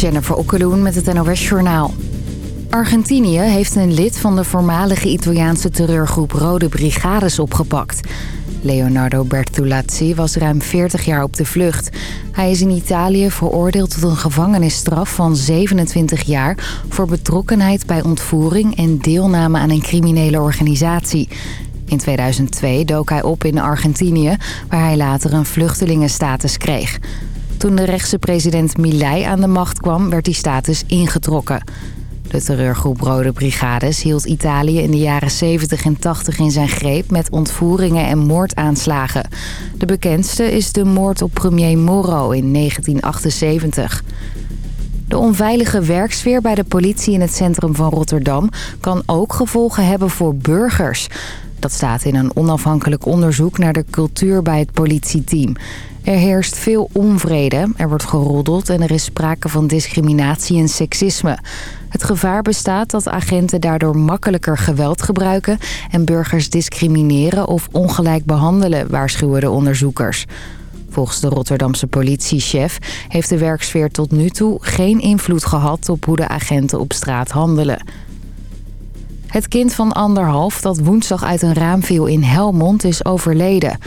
Jennifer Okkeloen met het NOS Journaal. Argentinië heeft een lid van de voormalige Italiaanse terreurgroep Rode Brigades opgepakt. Leonardo Bertolazzi was ruim 40 jaar op de vlucht. Hij is in Italië veroordeeld tot een gevangenisstraf van 27 jaar... voor betrokkenheid bij ontvoering en deelname aan een criminele organisatie. In 2002 dook hij op in Argentinië, waar hij later een vluchtelingenstatus kreeg. Toen de rechtse president Milei aan de macht kwam, werd die status ingetrokken. De terreurgroep Rode Brigades hield Italië in de jaren 70 en 80 in zijn greep met ontvoeringen en moordaanslagen. De bekendste is de moord op premier Moro in 1978. De onveilige werksfeer bij de politie in het centrum van Rotterdam kan ook gevolgen hebben voor burgers. Dat staat in een onafhankelijk onderzoek naar de cultuur bij het politieteam. Er heerst veel onvrede, er wordt geroddeld en er is sprake van discriminatie en seksisme. Het gevaar bestaat dat agenten daardoor makkelijker geweld gebruiken... en burgers discrimineren of ongelijk behandelen, waarschuwen de onderzoekers. Volgens de Rotterdamse politiechef heeft de werksfeer tot nu toe geen invloed gehad... op hoe de agenten op straat handelen. Het kind van anderhalf dat woensdag uit een raam viel in Helmond is overleden.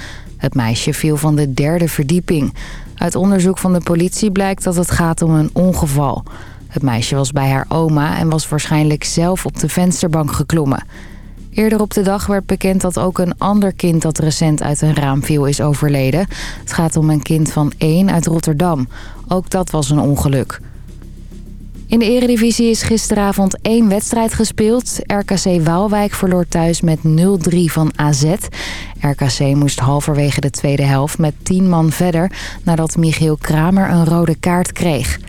Het meisje viel van de derde verdieping. Uit onderzoek van de politie blijkt dat het gaat om een ongeval. Het meisje was bij haar oma en was waarschijnlijk zelf op de vensterbank geklommen. Eerder op de dag werd bekend dat ook een ander kind dat recent uit een raam viel is overleden. Het gaat om een kind van één uit Rotterdam. Ook dat was een ongeluk. In de eredivisie is gisteravond één wedstrijd gespeeld. RKC Waalwijk verloor thuis met 0-3 van AZ. RKC moest halverwege de tweede helft met 10 man verder... nadat Michiel Kramer een rode kaart kreeg.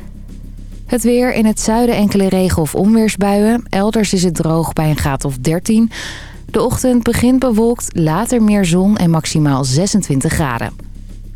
Het weer in het zuiden enkele regen- of onweersbuien. Elders is het droog bij een graad of 13. De ochtend begint bewolkt, later meer zon en maximaal 26 graden.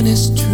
honest truth.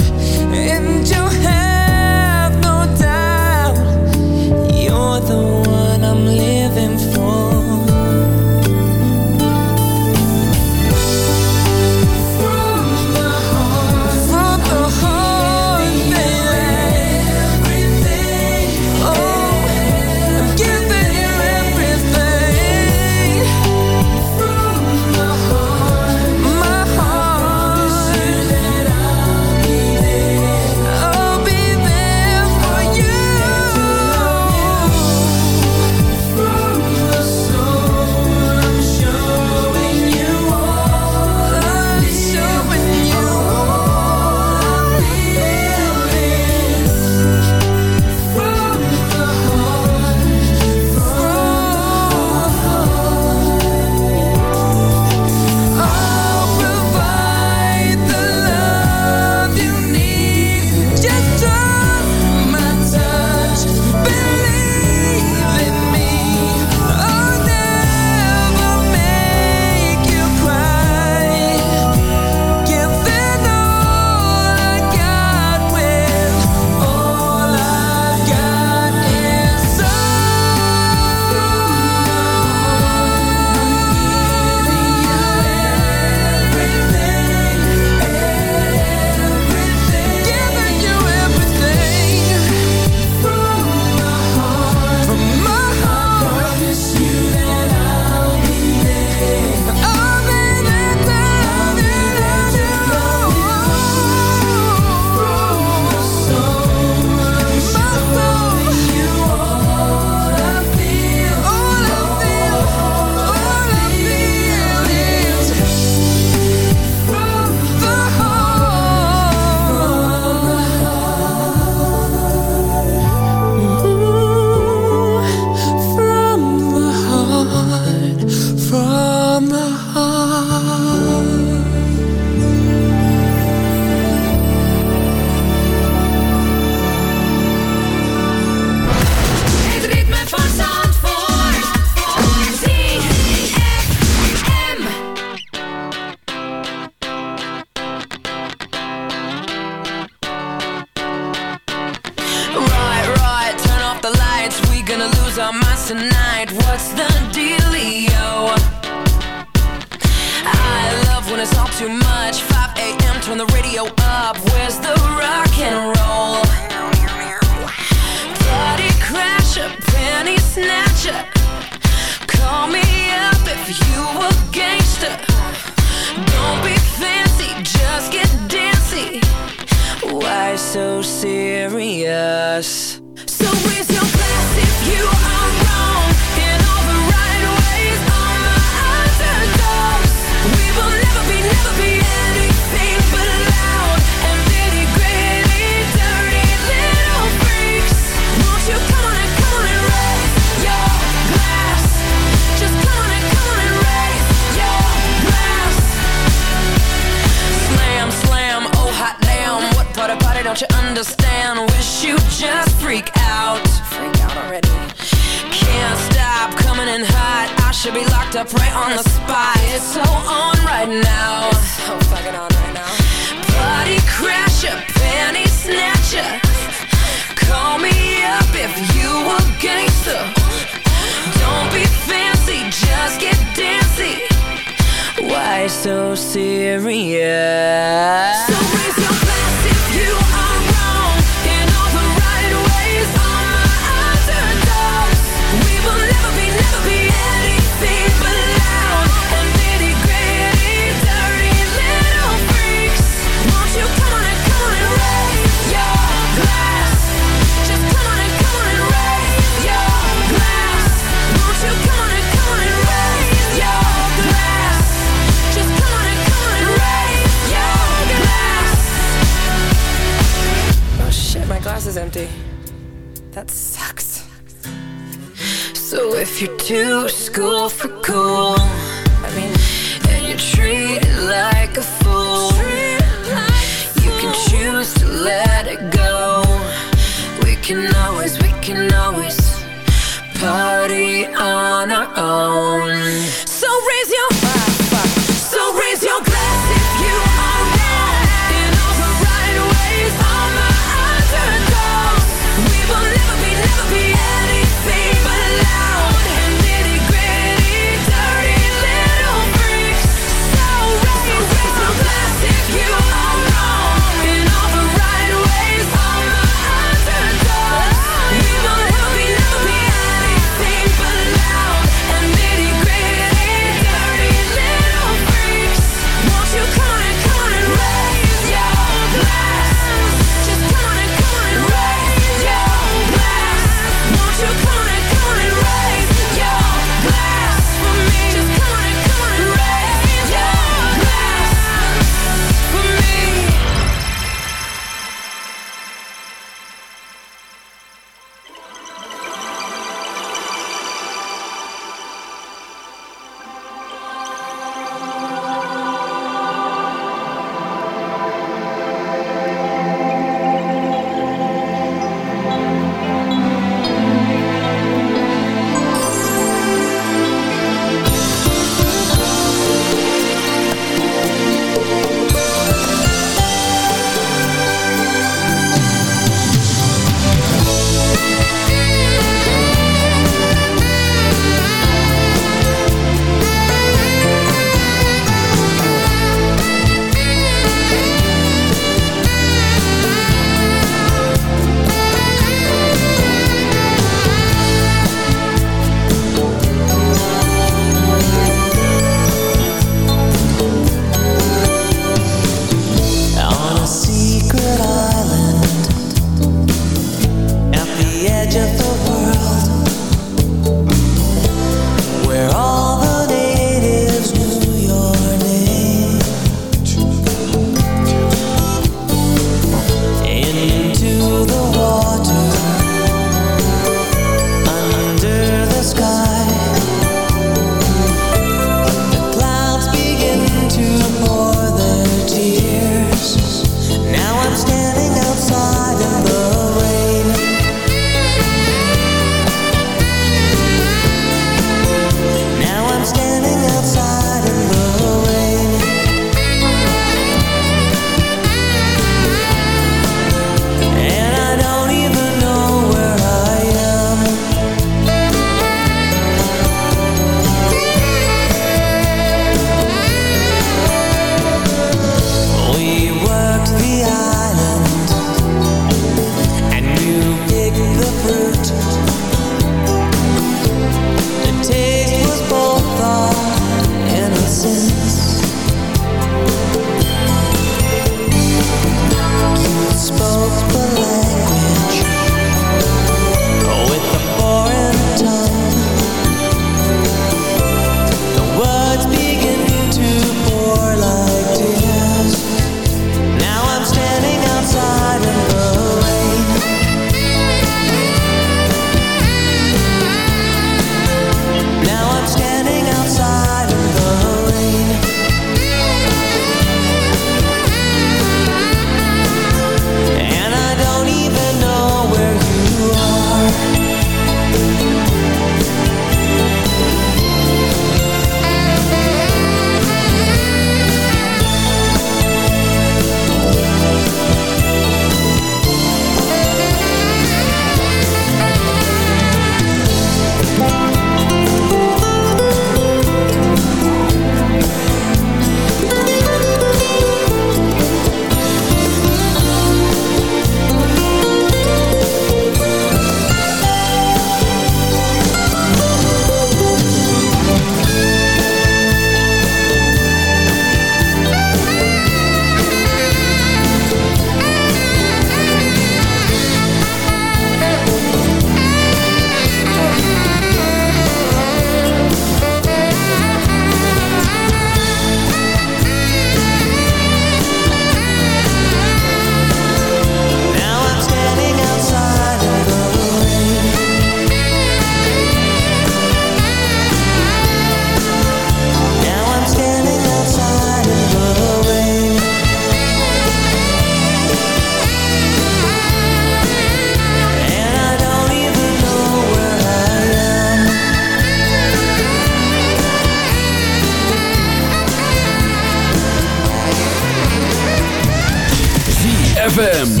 ZFM.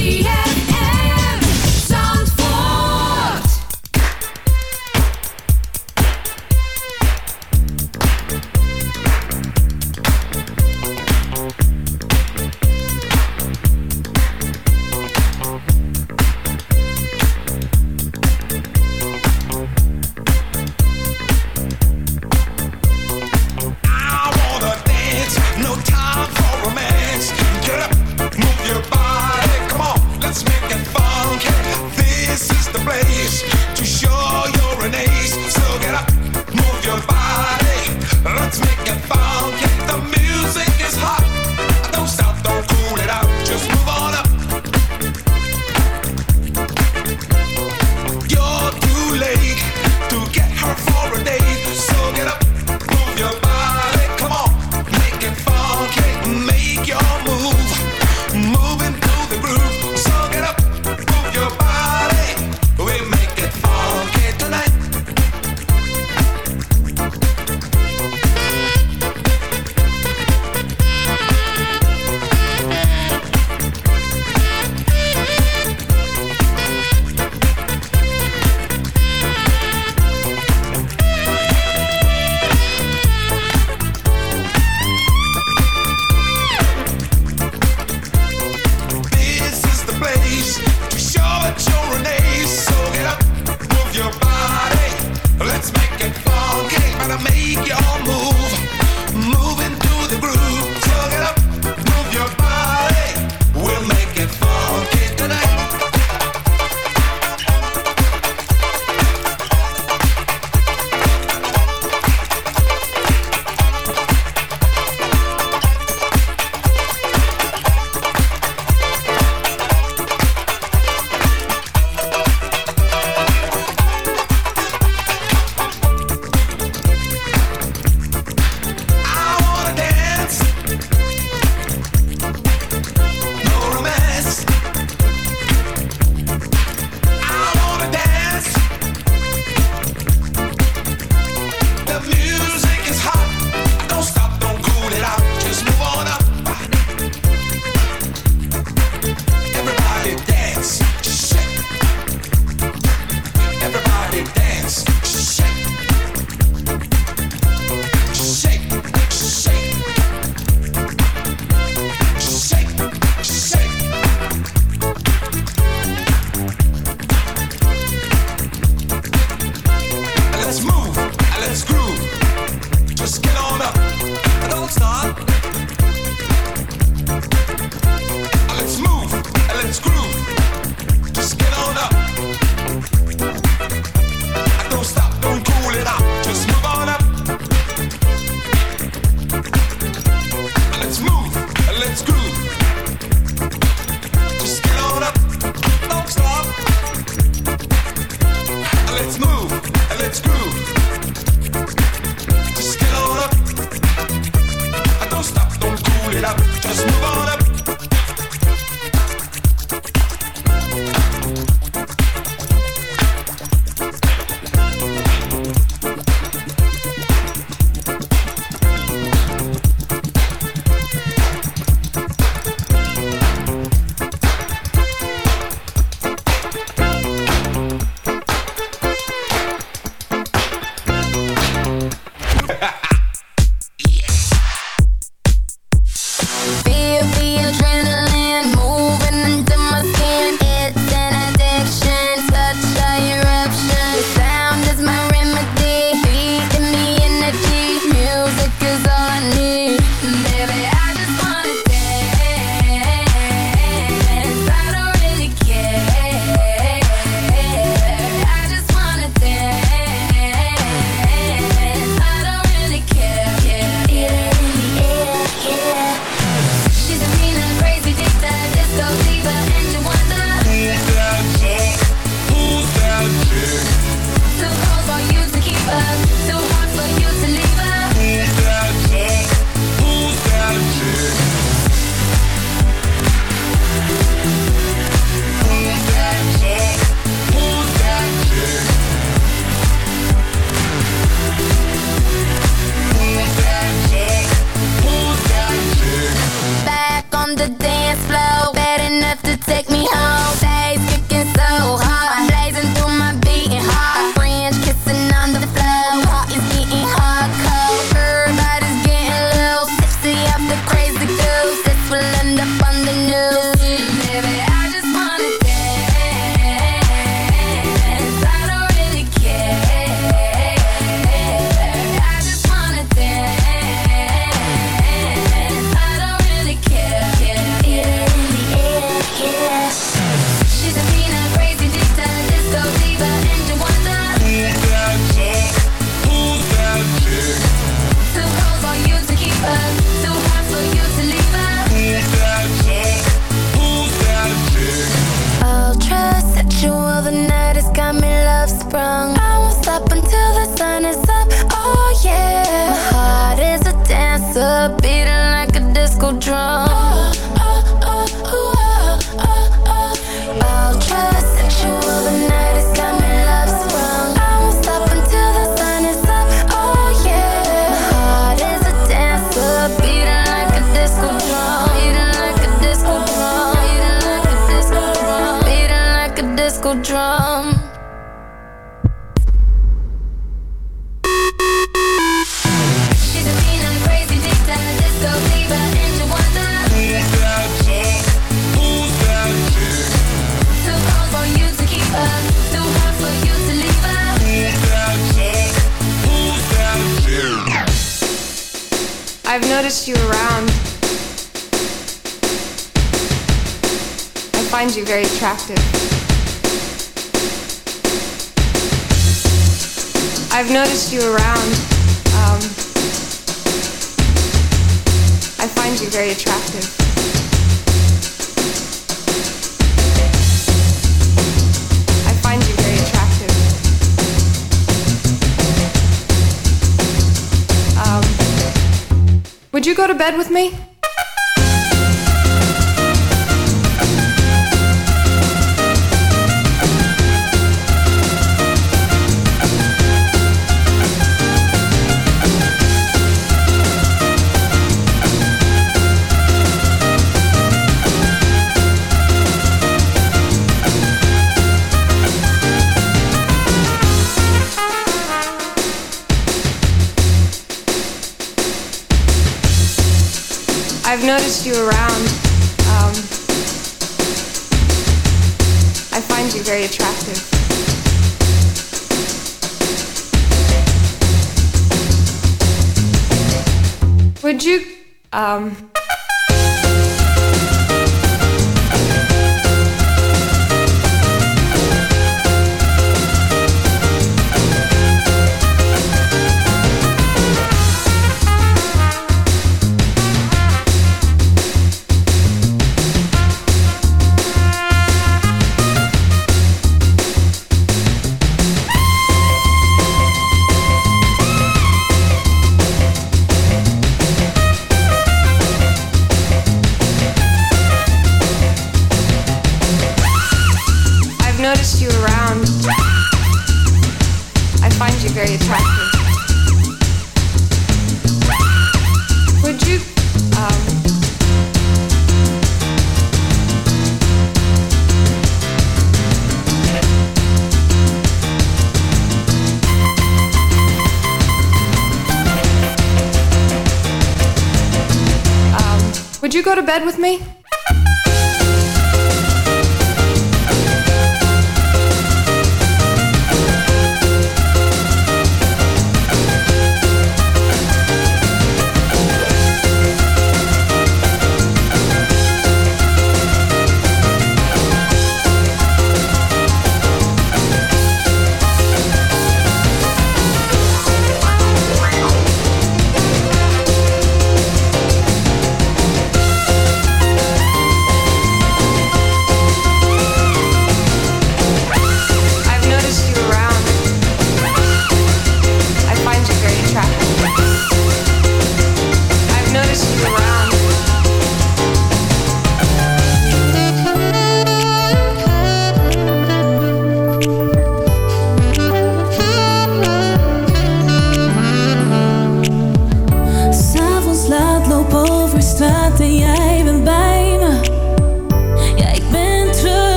bed with me?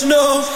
don't you know?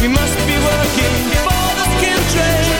We must be working for the skin trade.